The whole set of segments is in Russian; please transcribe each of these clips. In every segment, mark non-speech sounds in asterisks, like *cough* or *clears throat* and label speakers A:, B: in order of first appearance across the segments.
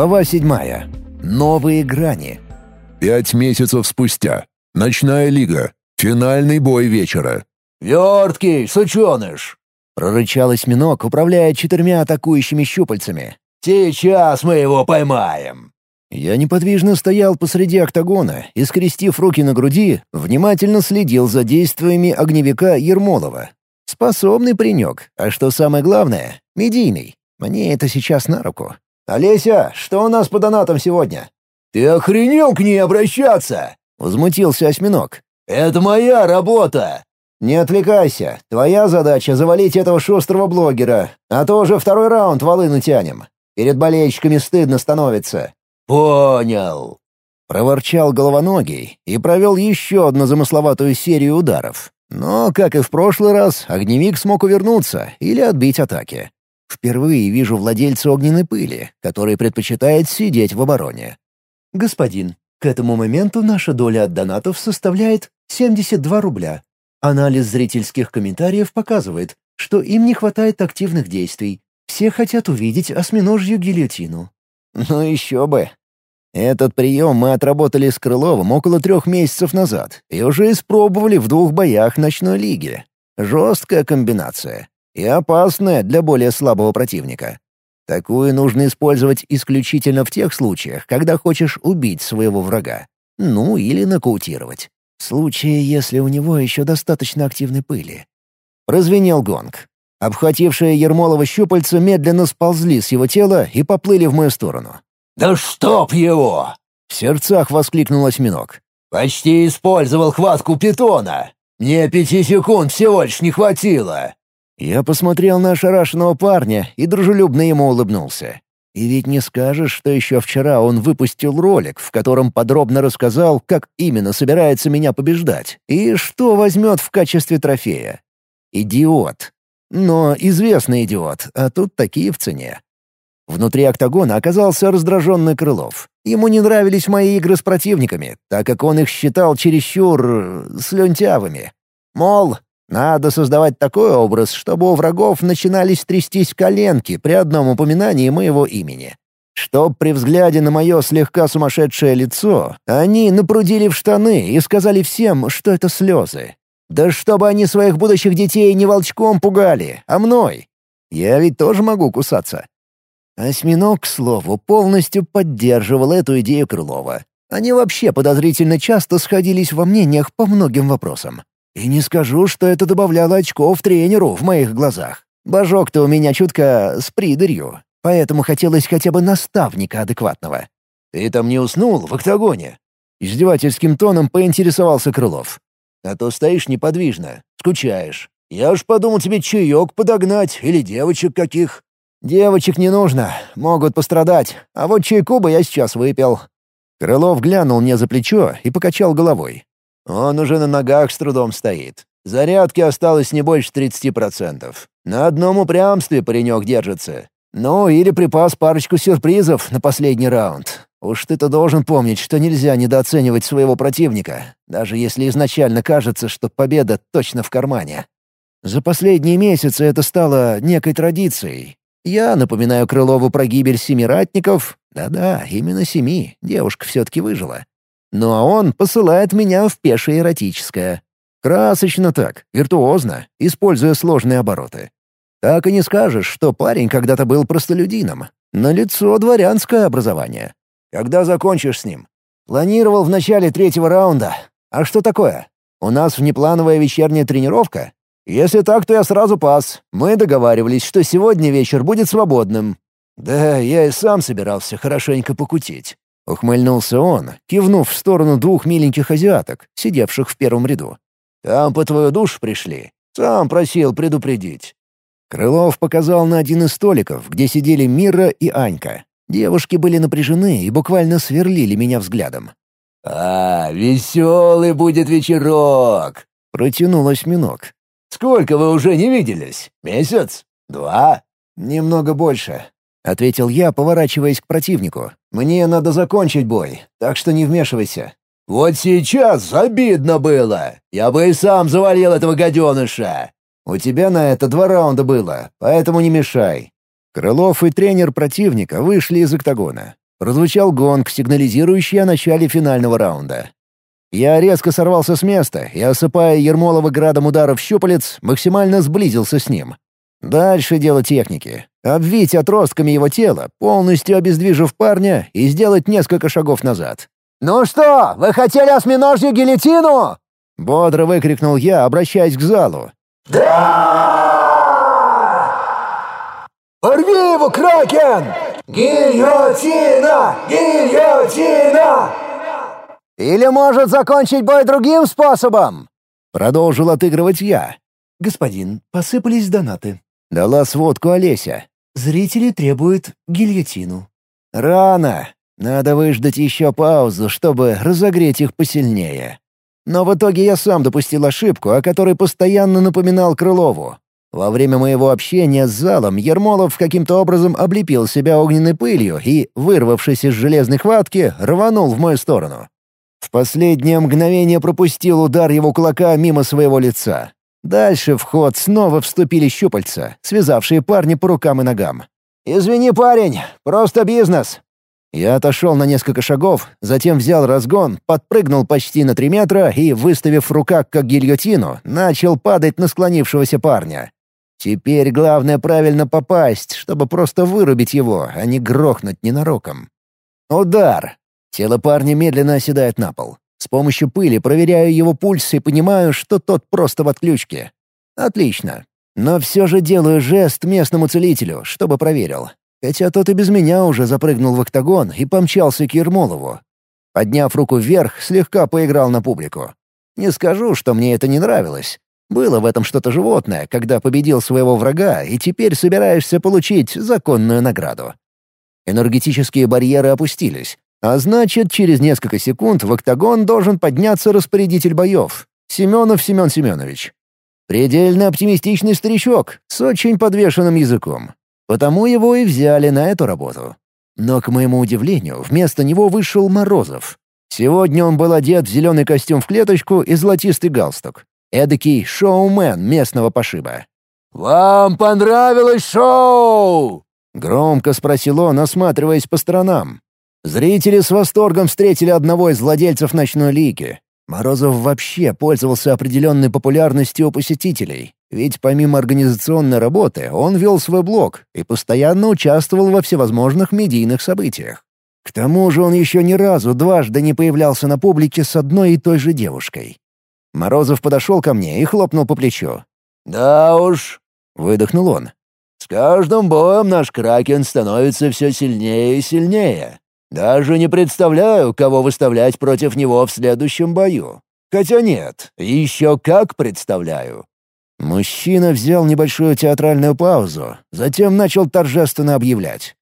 A: Глава седьмая. Новые грани.
B: Пять месяцев спустя. Ночная лига. Финальный бой вечера.
C: «Верткий, сученыш!»
A: — прорычал осьминог, управляя четырьмя атакующими щупальцами.
C: «Сейчас мы его поймаем!»
A: Я неподвижно стоял посреди октагона и, скрестив руки на груди, внимательно следил за действиями огневика Ермолова. Способный паренек, а что самое главное — медийный. Мне это сейчас на руку. «Олеся, что у нас по донатам сегодня?»
C: «Ты охренел к ней обращаться?»
A: — возмутился осьминог.
C: «Это моя работа!»
A: «Не отвлекайся. Твоя задача — завалить этого шустрого блогера, а то уже второй раунд валы натянем. Перед болельщиками стыдно становится».
C: «Понял!»
A: — проворчал головоногий и провел еще одну замысловатую серию ударов. Но, как и в прошлый раз, огневик смог увернуться или отбить атаки. Впервые вижу владельца огненной пыли, который предпочитает сидеть в обороне.
D: «Господин, к этому моменту наша доля от донатов составляет 72 рубля. Анализ зрительских комментариев показывает, что им не хватает активных действий. Все хотят увидеть осьминожью гильотину».
A: «Ну еще бы. Этот прием мы отработали с Крыловым около трех месяцев назад и уже испробовали в двух боях ночной лиги. Жесткая комбинация и опасная для более слабого противника. Такую нужно использовать исключительно в тех случаях, когда хочешь убить своего врага. Ну, или нокаутировать. В случае, если у него еще достаточно активной пыли. Прозвенел гонг. Обхватившие Ермолова щупальца медленно сползли с его тела и поплыли в мою сторону.
C: «Да чтоб его!»
A: — в сердцах воскликнул осьминог.
C: «Почти использовал хватку питона. Мне пяти секунд всего лишь не хватило.
A: Я посмотрел на ошарашенного парня и дружелюбно ему улыбнулся. И ведь не скажешь, что еще вчера он выпустил ролик, в котором подробно рассказал, как именно собирается меня побеждать и что возьмет в качестве трофея. Идиот. Но известный идиот, а тут такие в цене. Внутри октагона оказался раздраженный Крылов. Ему не нравились мои игры с противниками, так как он их считал чересчур... Э, слюнтявыми. Мол, надо создавать такой образ, чтобы у врагов начинались трястись коленки при одном упоминании моего имени. Чтоб при взгляде на мое слегка сумасшедшее лицо они напрудили в штаны и сказали всем, что это слезы. Да чтобы они своих будущих детей не волчком пугали, а мной. Я ведь тоже могу кусаться. Осьминог, к слову, полностью поддерживал эту идею Крылова. Они вообще подозрительно часто сходились во мнениях по многим вопросам. И не скажу, что это добавляло очков тренеру в моих глазах. Божок-то у меня чутко с придырью, поэтому хотелось хотя бы наставника адекватного. «Ты там не уснул в октагоне?» Издевательским тоном поинтересовался Крылов. «А то стоишь неподвижно, скучаешь. Я уж подумал тебе чаек подогнать или девочек каких». «Девочек не нужно, могут пострадать, а вот чайку бы я сейчас выпил». Крылов глянул мне за плечо и покачал головой. Он уже на ногах с трудом стоит. Зарядки осталось не больше 30%. На одном упрямстве паренек держится. Ну, или припас парочку сюрпризов на последний раунд. Уж ты-то должен помнить, что нельзя недооценивать своего противника, даже если изначально кажется, что победа точно в кармане. За последние месяцы это стало некой традицией. Я напоминаю Крылову про гибель семи ратников. Да-да, именно семи. Девушка все-таки выжила. Ну а он посылает меня в пешее эротическое. Красочно так, виртуозно, используя сложные обороты. Так и не скажешь, что парень когда-то был простолюдином. На лицо дворянское образование. Когда закончишь с ним? Планировал в начале третьего раунда. А что такое? У нас внеплановая вечерняя тренировка? Если так, то я сразу пас. Мы договаривались, что сегодня вечер будет свободным. Да, я и сам собирался хорошенько покутить. Ухмыльнулся он, кивнув в сторону двух миленьких азиаток, сидевших в первом ряду. «Там по твою душу пришли. Сам просил предупредить». Крылов показал на один из столиков, где сидели Мира и Анька. Девушки были напряжены и буквально сверлили меня взглядом.
C: «А, веселый будет вечерок!» — протянул осьминог. «Сколько вы уже не виделись? Месяц? Два?»
A: «Немного больше. — ответил я, поворачиваясь к противнику. «Мне надо закончить бой, так что не вмешивайся».
C: «Вот сейчас обидно было! Я бы и сам завалил этого гаденыша!»
A: «У тебя на это два раунда было, поэтому не мешай». Крылов и тренер противника вышли из октагона. Прозвучал гонг, сигнализирующий о начале финального раунда. Я резко сорвался с места и, осыпая Ермолова градом ударов щупалец, максимально сблизился с ним. Дальше дело техники. Обвить отростками его тело, полностью обездвижив парня и сделать несколько шагов назад.
C: «Ну что, вы хотели осьминожью гильотину?»
A: Бодро выкрикнул я, обращаясь к залу.
C: «Да!» «Порви его, Кракен! Гильотина! Гильотина!» «Или может закончить бой другим способом?»
A: Продолжил отыгрывать я.
D: «Господин, посыпались донаты».
A: Дала сводку Олеся.
D: «Зрители требуют гильотину».
A: «Рано. Надо выждать еще паузу, чтобы разогреть их посильнее». Но в итоге я сам допустил ошибку, о которой постоянно напоминал Крылову. Во время моего общения с залом Ермолов каким-то образом облепил себя огненной пылью и, вырвавшись из железной хватки, рванул в мою сторону. В последнее мгновение пропустил удар его кулака мимо своего лица. Дальше в ход снова вступили щупальца, связавшие парня по рукам и ногам.
C: «Извини, парень, просто бизнес.
A: Я отошел на несколько шагов, затем взял разгон, подпрыгнул почти на три метра и, выставив в руках как гильотину, начал падать на склонившегося парня. Теперь главное правильно попасть, чтобы просто вырубить его, а не грохнуть ненароком. Удар. Тело парня медленно оседает на пол. С помощью пыли проверяю его пульс и понимаю, что тот просто в отключке. Отлично. Но все же делаю жест местному целителю, чтобы проверил. Хотя тот и без меня уже запрыгнул в октагон и помчался к Ермолову. Подняв руку вверх, слегка поиграл на публику. Не скажу, что мне это не нравилось. Было в этом что-то животное, когда победил своего врага и теперь собираешься получить законную награду. Энергетические барьеры опустились, а значит, через несколько секунд в октагон должен подняться распорядитель боев — Семенов Семен Семенович. Предельно оптимистичный старичок с очень подвешенным языком. Потому его и взяли на эту работу. Но, к моему удивлению, вместо него вышел Морозов. Сегодня он был одет в зеленый костюм в клеточку и золотистый галстук. Эдакий шоумен местного пошиба.
C: «Вам понравилось шоу?»
A: — громко спросил он, осматриваясь по сторонам. Зрители с восторгом встретили одного из владельцев ночной лиги. Морозов вообще пользовался определенной популярностью у посетителей, ведь помимо организационной работы он вел свой блог и постоянно участвовал во всевозможных медийных событиях. К тому же он еще ни разу дважды не появлялся на публике с одной и той же девушкой. Морозов подошел ко мне и хлопнул по плечу.
C: «Да уж», —
A: выдохнул он.
C: «С каждым боем наш Кракен становится все сильнее и сильнее. Даже не представляю, кого выставлять против него в следующем бою. Хотя нет, еще как представляю.
A: Мужчина взял небольшую театральную паузу, затем начал торжественно объявлять.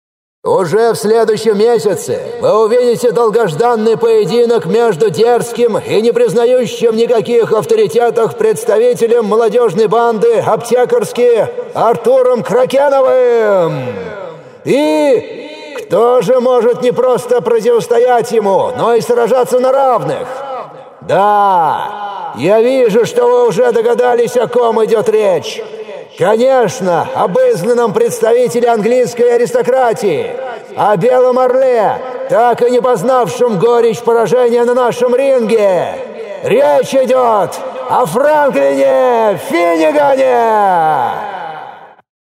C: «Уже в следующем месяце вы увидите долгожданный поединок между дерзким и не признающим никаких авторитетов представителем молодежной банды «Аптекарские» Артуром Кракеновым и кто же может не просто противостоять ему, но и сражаться на равных? Да, я вижу, что вы уже догадались, о ком идет речь. Конечно, об изгнанном представителе английской аристократии, о Белом Орле, так и не познавшем горечь поражения на нашем ринге. Речь идет о Франклине Финнигане!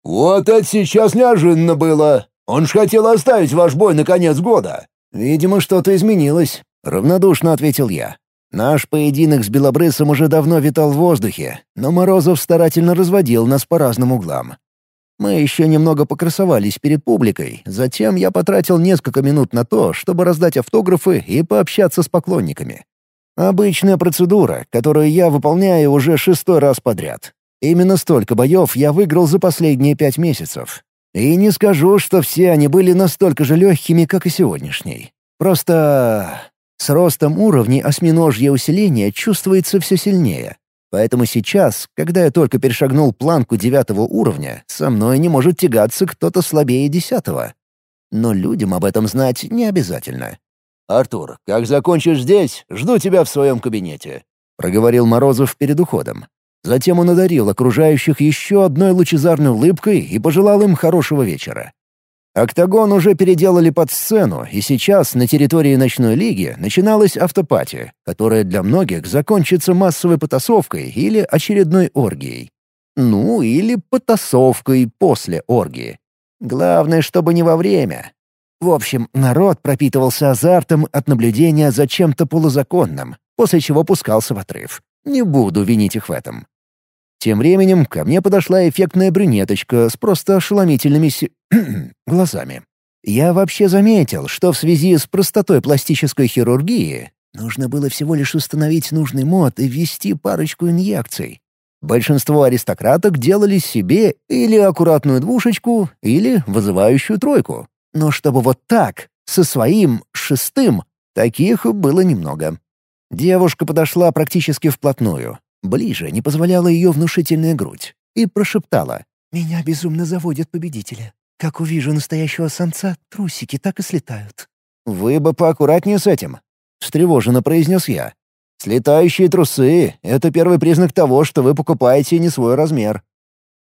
B: Вот это сейчас неожиданно было. Он ж хотел оставить ваш бой на конец года».
A: «Видимо, что-то изменилось», — равнодушно ответил я. Наш поединок с Белобрысом уже давно витал в воздухе, но Морозов старательно разводил нас по разным углам. Мы еще немного покрасовались перед публикой, затем я потратил несколько минут на то, чтобы раздать автографы и пообщаться с поклонниками. Обычная процедура, которую я выполняю уже шестой раз подряд. Именно столько боев я выиграл за последние пять месяцев. И не скажу, что все они были настолько же легкими, как и сегодняшний. Просто с ростом уровней осьминожье усиления чувствуется все сильнее. Поэтому сейчас, когда я только перешагнул планку девятого уровня, со мной не может тягаться кто-то слабее десятого. Но людям об этом знать не обязательно.
C: «Артур, как закончишь здесь, жду тебя в своем кабинете», —
A: проговорил Морозов перед уходом. Затем он одарил окружающих еще одной лучезарной улыбкой и пожелал им хорошего вечера. Октагон уже переделали под сцену, и сейчас на территории ночной лиги начиналась автопати, которая для многих закончится массовой потасовкой или очередной оргией. Ну, или потасовкой после оргии. Главное, чтобы не во время. В общем, народ пропитывался азартом от наблюдения за чем-то полузаконным, после чего пускался в отрыв. Не буду винить их в этом. Тем временем ко мне подошла эффектная брюнеточка с просто ошеломительными си... *clears throat* глазами. Я вообще заметил, что в связи с простотой пластической хирургии нужно было всего лишь установить нужный мод и ввести парочку инъекций. Большинство аристократок делали себе или аккуратную двушечку, или вызывающую тройку. Но чтобы вот так, со своим шестым, таких было немного. Девушка подошла практически вплотную, Ближе не позволяла ее внушительная грудь. И прошептала. «Меня безумно заводят победители. Как увижу настоящего самца, трусики так и слетают». «Вы бы поаккуратнее с этим», — встревоженно произнес я. «Слетающие трусы — это первый признак того, что вы покупаете не свой размер».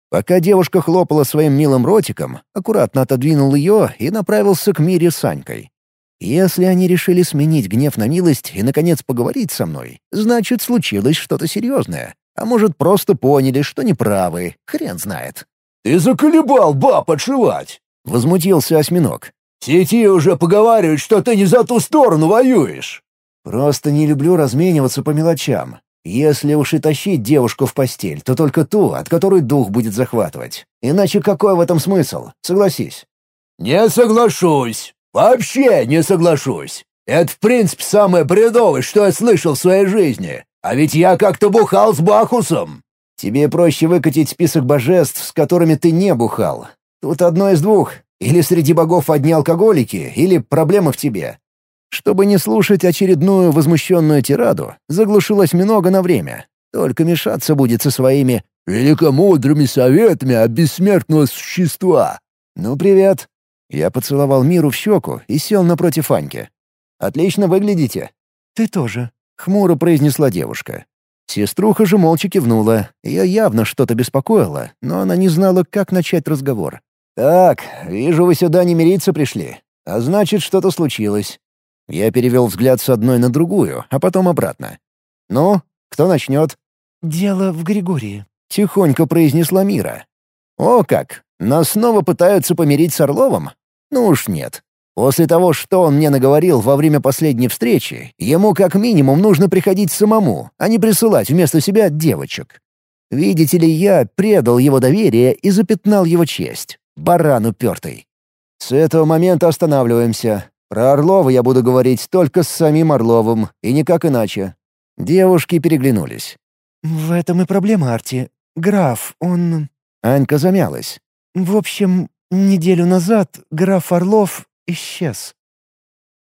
A: Пока девушка хлопала своим милым ротиком, аккуратно отодвинул ее и направился к Мире с Санькой. Если они решили сменить гнев на милость и, наконец, поговорить со мной, значит, случилось что-то серьезное. А может, просто поняли, что неправы. Хрен знает.
B: «Ты заколебал баб отшивать!»
A: — возмутился осьминог.
B: «Сети уже поговаривают, что ты не за ту сторону воюешь!»
A: «Просто не люблю размениваться по мелочам. Если уж и тащить девушку в постель, то только ту, от которой дух будет захватывать. Иначе какой в этом смысл? Согласись».
B: «Не соглашусь!» «Вообще не соглашусь. Это, в принципе, самое бредовое, что я слышал в своей жизни. А ведь я как-то бухал с Бахусом».
A: «Тебе проще выкатить список божеств, с которыми ты не бухал. Тут одно из двух. Или среди богов одни алкоголики, или проблема в тебе». Чтобы не слушать очередную возмущенную тираду, заглушилась много на время. Только мешаться будет со своими
B: «великомудрыми советами от бессмертного существа».
A: «Ну, привет. Я поцеловал Миру в щеку и сел напротив Аньки. «Отлично выглядите». «Ты тоже», — хмуро произнесла девушка. Сеструха же молча кивнула. Ее явно что-то беспокоило, но она не знала, как начать разговор. «Так, вижу, вы сюда не мириться пришли. А значит, что-то случилось». Я перевел взгляд с одной на другую, а потом обратно. «Ну, кто начнет?» «Дело в Григории», — тихонько произнесла Мира. «О как! Нас снова пытаются помирить с Орловым? Ну уж нет. После того, что он мне наговорил во время последней встречи, ему как минимум нужно приходить самому, а не присылать вместо себя девочек. Видите ли, я предал его доверие и запятнал его честь. Баран упертый. С этого момента останавливаемся. Про Орлова я буду говорить только с самим Орловым, и никак иначе. Девушки переглянулись. «В этом и проблема, Арти. Граф, он...» Анька замялась. «В общем, Неделю назад граф Орлов исчез.